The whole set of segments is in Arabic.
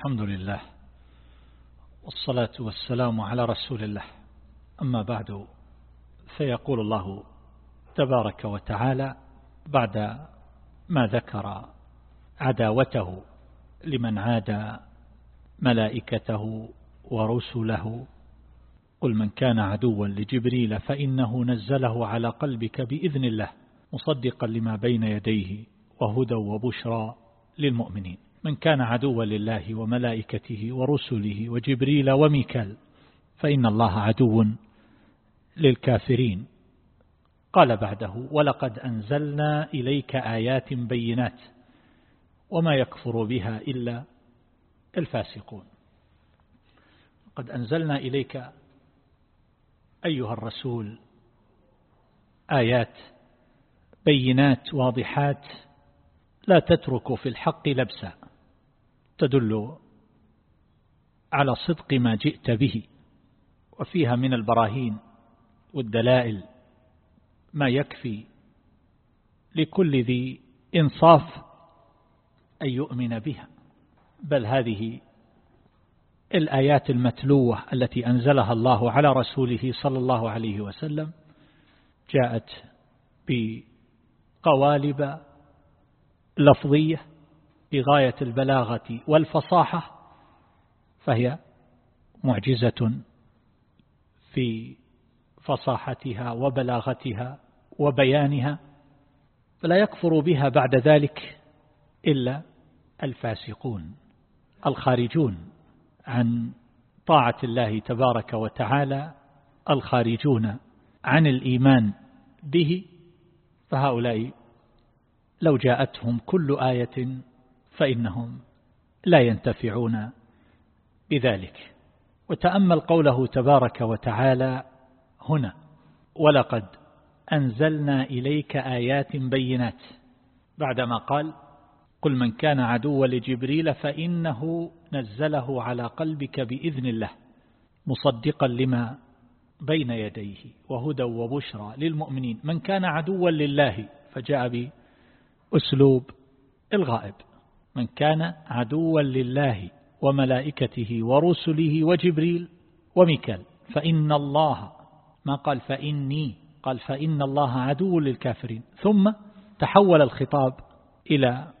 الحمد لله والصلاة والسلام على رسول الله. أما بعد فيقول الله تبارك وتعالى بعد ما ذكر عداوته لمن عاد ملائكته ورسله قل من كان عدوا لجبريل فإنه نزله على قلبك بإذن الله مصدقا لما بين يديه وهدى وبشرى للمؤمنين. من كان عدوا لله وملائكته ورسله وجبريل وميكال فإن الله عدو للكافرين. قال بعده ولقد أنزلنا إليك آيات بينات وما يكفر بها إلا الفاسقون. قد أنزلنا إليك أيها الرسول آيات بينات واضحات لا تترك في الحق لبسا. تدل على صدق ما جئت به وفيها من البراهين والدلائل ما يكفي لكل ذي إنصاف أن يؤمن بها. بل هذه الآيات المتلوة التي أنزلها الله على رسوله صلى الله عليه وسلم جاءت بقوالب لفظية بغاية البلاغة والفصاحة فهي معجزة في فصاحتها وبلاغتها وبيانها فلا يكفر بها بعد ذلك إلا الفاسقون الخارجون عن طاعة الله تبارك وتعالى الخارجون عن الإيمان به فهؤلاء لو جاءتهم كل آية فإنهم لا ينتفعون بذلك. وتأمل قوله تبارك وتعالى هنا ولقد أنزلنا إليك آيات بينات. بعدما قال قل من كان عدوا لجبريل فإنه نزله على قلبك بإذن الله مصدقا لما بين يديه وهدى وبشرى للمؤمنين. من كان عدوا لله فجاء بأسلوب الغائب. من كان عدوا لله وملائكته ورسله وجبريل وميكال. فإن الله ما قال فإني قال فإن الله عدو للكافرين. ثم تحول الخطاب إلى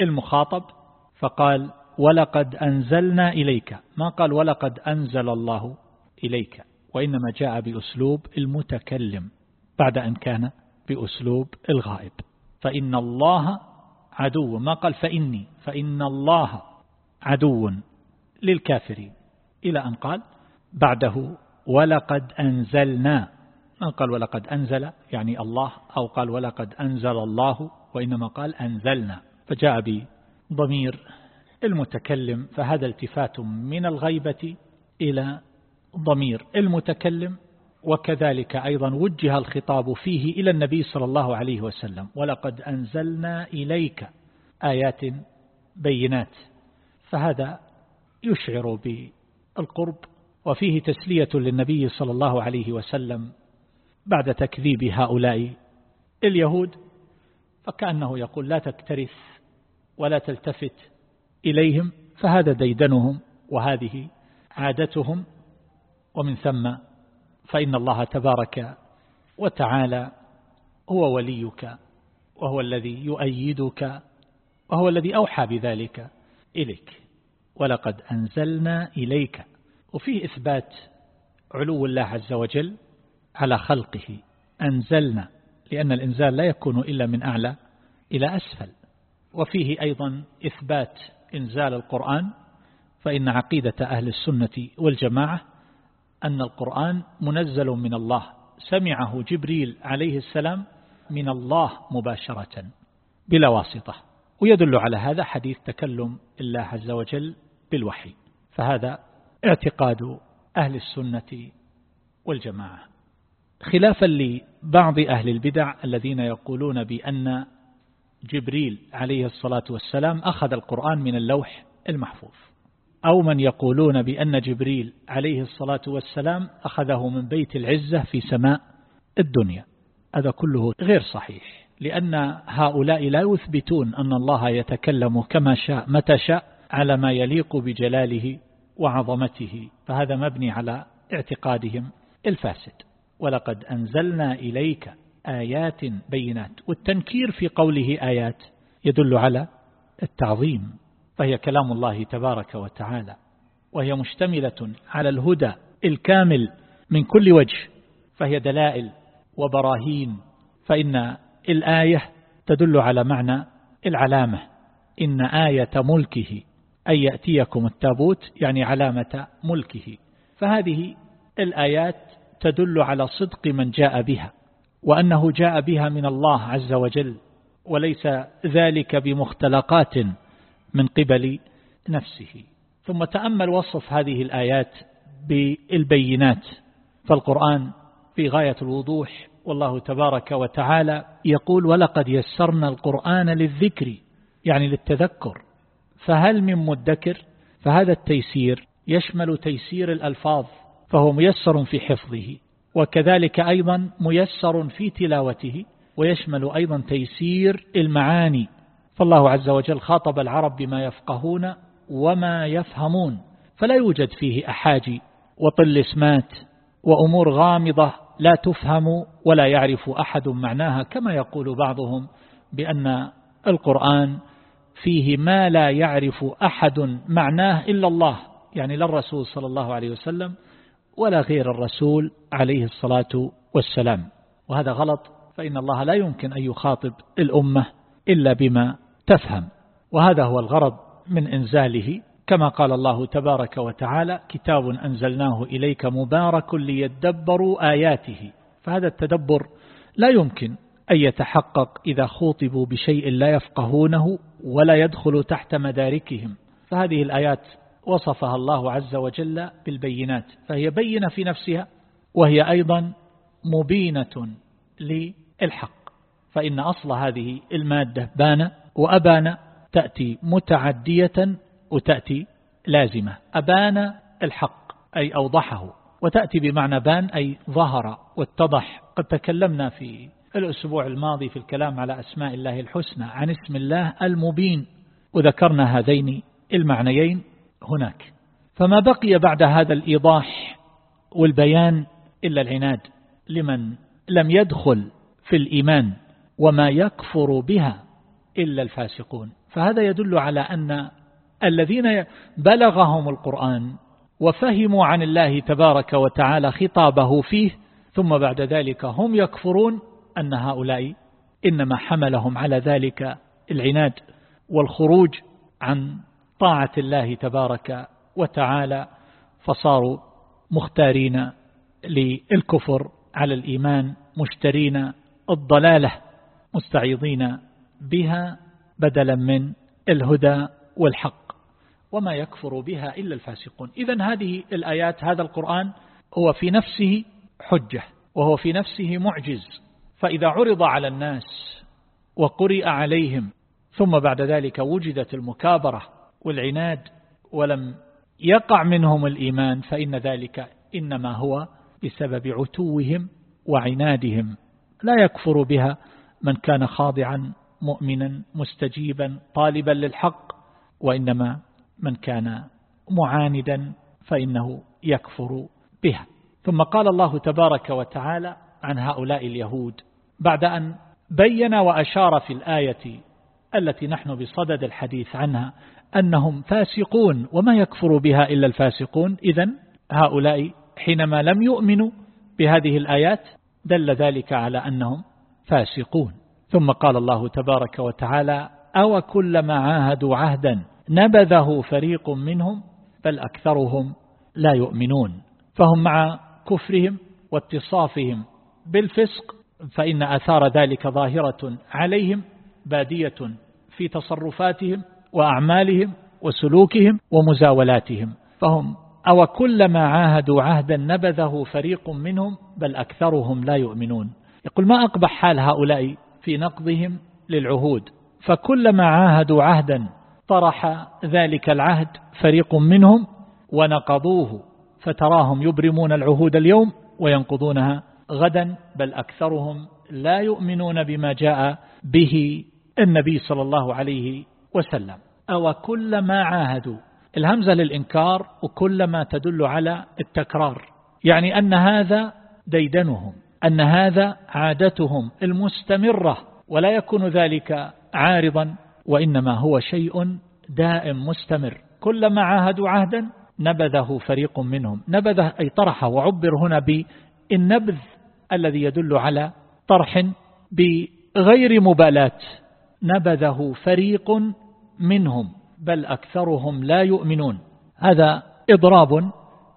المخاطب فقال ولقد أنزلنا إليك. ما قال ولقد أنزل الله إليك؟ وإنما جاء بأسلوب المتكلم بعد أن كان بأسلوب الغائب. فإن الله عدو. ما قال فإني فإن الله عدو للكافرين. إلى أن قال بعده ولقد أنزلنا. ما قال ولقد أنزل؟ يعني الله. أو قال ولقد أنزل الله وإنما قال أنزلنا. فجاء بضمير المتكلم فهذا التفات من الغيبة إلى ضمير المتكلم. وكذلك أيضا وجه الخطاب فيه إلى النبي صلى الله عليه وسلم. ولقد أنزلنا إليك آيات بينات. فهذا يشعر بالقرب وفيه تسلية للنبي صلى الله عليه وسلم بعد تكذيب هؤلاء اليهود. فكأنه يقول لا تكترث ولا تلتفت إليهم فهذا ديدنهم وهذه عادتهم. ومن ثم فإن الله تبارك وتعالى هو وليك وهو الذي يؤيدك وهو الذي أوحى بذلك إليك. ولقد أنزلنا إليك. وفيه إثبات علو الله عز وجل على خلقه. أنزلنا لأن الإنزال لا يكون إلا من أعلى إلى أسفل. وفيه أيضا إثبات إنزال القرآن فإن عقيدة أهل السنة والجماعة أن القرآن منزل من الله. سمعه جبريل عليه السلام من الله مباشرة بلا واسطة. ويدل على هذا حديث تكلم الله عز وجل بالوحي. فهذا اعتقاد أهل السنة والجماعة. خلافا لبعض أهل البدع الذين يقولون بأن جبريل عليه الصلاة والسلام أخذ القرآن من اللوح المحفوظ. أو من يقولون بأن جبريل عليه الصلاة والسلام أخذه من بيت العزة في سماء الدنيا. هذا كله غير صحيح لأن هؤلاء لا يثبتون أن الله يتكلم كما شاء متى شاء على ما يليق بجلاله وعظمته. فهذا مبني على اعتقادهم الفاسد. ولقد أنزلنا إليك آيات بينات والتنكير في قوله آيات يدل على التعظيم. فهي كلام الله تبارك وتعالى وهي مشتملة على الهدى الكامل من كل وجه فهي دلائل وبراهين فإن الآية تدل على معنى العلامة إن آية ملكه أن يأتيكم التابوت يعني علامة ملكه فهذه الآيات تدل على صدق من جاء بها وأنه جاء بها من الله عز وجل وليس ذلك بمختلقات من قبل نفسه. ثم تأمل وصف هذه الآيات بالبينات. فالقرآن في غاية الوضوح والله تبارك وتعالى يقول ولقد يسرنا القرآن للذكر يعني للتذكر. فهل من مدكر؟ فهذا التيسير يشمل تيسير الألفاظ فهو ميسر في حفظه وكذلك أيضا ميسر في تلاوته ويشمل أيضا تيسير المعاني. فالله عز وجل خاطب العرب بما يفقهون وما يفهمون فلا يوجد فيه أحاجي وطلسمات وأمور غامضة لا تفهم ولا يعرف أحد معناها كما يقول بعضهم بأن القرآن فيه ما لا يعرف أحد معناه إلا الله يعني لا الرسول صلى الله عليه وسلم ولا غير الرسول عليه الصلاة والسلام. وهذا غلط فإن الله لا يمكن أن يخاطب الأمة إلا بما تفهم. وهذا هو الغرض من إنزاله. كما قال الله تبارك وتعالى كتاب أنزلناه إليك مبارك ليدبروا آياته. فهذا التدبر لا يمكن أن يتحقق إذا خوطبوا بشيء لا يفقهونه ولا يدخل تحت مداركهم. فهذه الآيات وصفها الله عز وجل بالبينات فهي بينة في نفسها وهي أيضا مبينة للحق. فإن أصل هذه المادة بان وأبان تأتي متعدية وتأتي لازمة. أبان الحق أي أوضحه. وتأتي بمعنى بان أي ظهر واتضح. قد تكلمنا في الأسبوع الماضي في الكلام على أسماء الله الحسنى عن اسم الله المبين. وذكرنا هذين المعنيين هناك. فما بقي بعد هذا الإيضاح والبيان إلا العناد لمن لم يدخل في الإيمان وما يكفر بها إلا الفاسقون. فهذا يدل على أن الذين بلغهم القرآن وفهموا عن الله تبارك وتعالى خطابه فيه ثم بعد ذلك هم يكفرون أن هؤلاء إنما حملهم على ذلك العناد والخروج عن طاعة الله تبارك وتعالى فصاروا مختارين للكفر على الإيمان مشترين الضلالة مستعيضين بها بدلا من الهدى والحق وما يكفر بها إلا الفاسقون. إذا هذه الآيات هذا القرآن هو في نفسه حجة وهو في نفسه معجز. فإذا عرض على الناس وقرئ عليهم ثم بعد ذلك وجدت المكابرة والعناد ولم يقع منهم الإيمان فإن ذلك إنما هو بسبب عتوهم وعنادهم. لا يكفر بها من كان خاضعا مؤمنا مستجيبا طالبا للحق وإنما من كان معاندا فإنه يكفر بها. ثم قال الله تبارك وتعالى عن هؤلاء اليهود بعد أن بين وأشار في الآية التي نحن بصدد الحديث عنها أنهم فاسقون وما يكفر بها إلا الفاسقون إذا هؤلاء حينما لم يؤمنوا بهذه الآيات دل ذلك على أنهم فاسقون. ثم قال الله تبارك وتعالى أو كلما عاهدوا عهدا نبذه فريق منهم بل أكثرهم لا يؤمنون. فهم مع كفرهم واتصافهم بالفسق فإن أثار ذلك ظاهرة عليهم بادية في تصرفاتهم وأعمالهم وسلوكهم ومزاولاتهم. فهم أو كلما عاهدوا عهدا نبذه فريق منهم بل أكثرهم لا يؤمنون. يقول ما أقبح حال هؤلاء في نقضهم للعهود. فكلما عاهدوا عهدا طرح ذلك العهد فريق منهم ونقضوه فتراهم يبرمون العهود اليوم وينقضونها غدا بل أكثرهم لا يؤمنون بما جاء به النبي صلى الله عليه وسلم. أو كلما عاهدوا. الهمزة للإنكار وكلما تدل على التكرار. يعني أن هذا ديدنهم. أن هذا عادتهم المستمرة ولا يكون ذلك عارضا وإنما هو شيء دائم مستمر. كلما عاهدوا عهدا نبذه فريق منهم. نبذه أي طرحه وعبر هنا بالنبذ الذي يدل على طرح بغير مبالاة. نبذه فريق منهم بل أكثرهم لا يؤمنون. هذا إضراب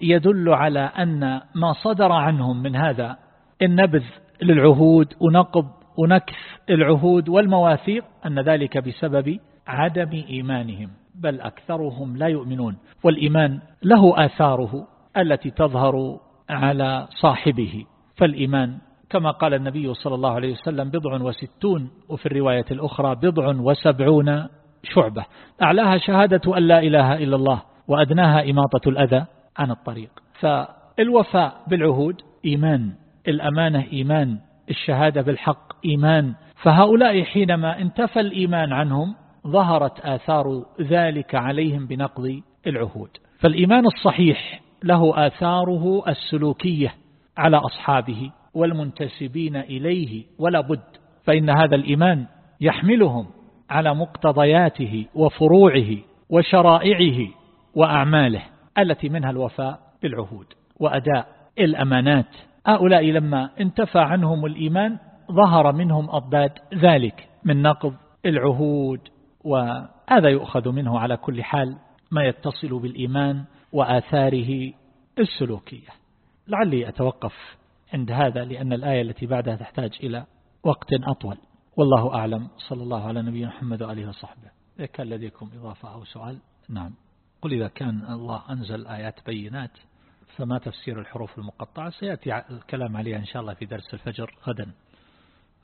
يدل على أن ما صدر عنهم من هذا النبذ للعهود ونقض ونكث العهود والمواثيق أن ذلك بسبب عدم إيمانهم بل أكثرهم لا يؤمنون. والإيمان له آثاره التي تظهر على صاحبه. فالإيمان كما قال النبي صلى الله عليه وسلم بضع وستون وفي الرواية الأخرى بضع وسبعون شعبة. أعلاها شهادة أن لا إله إلا الله وأدناها إماطة الأذى عن الطريق. فالوفاء بالعهود إيمان. الأمانة إيمان الشهادة بالحق إيمان. فهؤلاء حينما انتفى الإيمان عنهم ظهرت آثار ذلك عليهم بنقض العهود. فالإيمان الصحيح له آثاره السلوكية على أصحابه والمنتسبين إليه ولا بد فإن هذا الإيمان يحملهم على مقتضياته وفروعه وشرائعه وأعماله التي منها الوفاء بالعهود وأداء الأمانات. هؤلاء لما انتفى عنهم الإيمان ظهر منهم أضداد ذلك من نقض العهود وهذا يؤخذ منه على كل حال ما يتصل بالإيمان وآثاره السلوكية. لعلي أتوقف عند هذا لأن الآية التي بعدها تحتاج إلى وقت أطول. والله أعلم. صلى الله على نبينا محمد وآله وصحبه. إذا كان لديكم إضافة أو سؤال نعم. قل إذا كان الله أنزل آيات بينات فما تفسير الحروف المقطعة. سيأتي الكلام عليها إن شاء الله في درس الفجر غدا.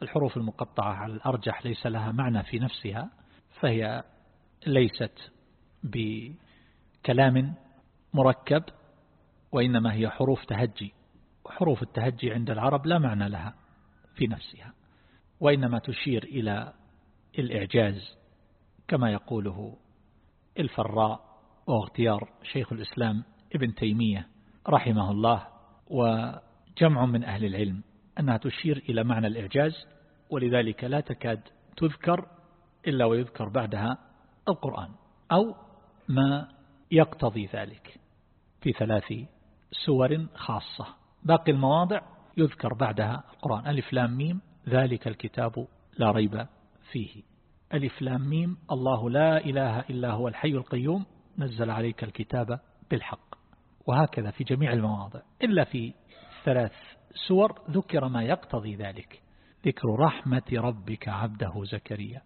الحروف المقطعة على الأرجح ليس لها معنى في نفسها؟ فهي ليست بكلام مركب وإنما هي حروف تهجي. وحروف التهجي عند العرب لا معنى لها في نفسها وإنما تشير إلى الإعجاز كما يقوله الفراء واغتيار شيخ الإسلام ابن تيمية. رحمه الله وجمع من أهل العلم أنها تشير إلى معنى الإعجاز ولذلك لا تكاد تذكر إلا ويذكر بعدها القرآن أو ما يقتضي ذلك في ثلاث سور خاصة. باقي المواضع يذكر بعدها القرآن. ألف لام ميم ذلك الكتاب لا ريب فيه. ألف لام ميم الله لا إله إلا هو الحي القيوم نزل عليك الكتاب بالحق. وهكذا في جميع المواضع. إلا في ثلاث سور ذكر ما يقتضي ذلك. ذكر رحمة ربك عبده زكريا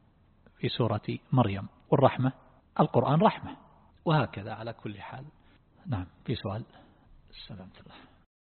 في سورة مريم. والرحمة القرآن رحمة. وهكذا على كل حال. نعم في سؤال. السلام الله.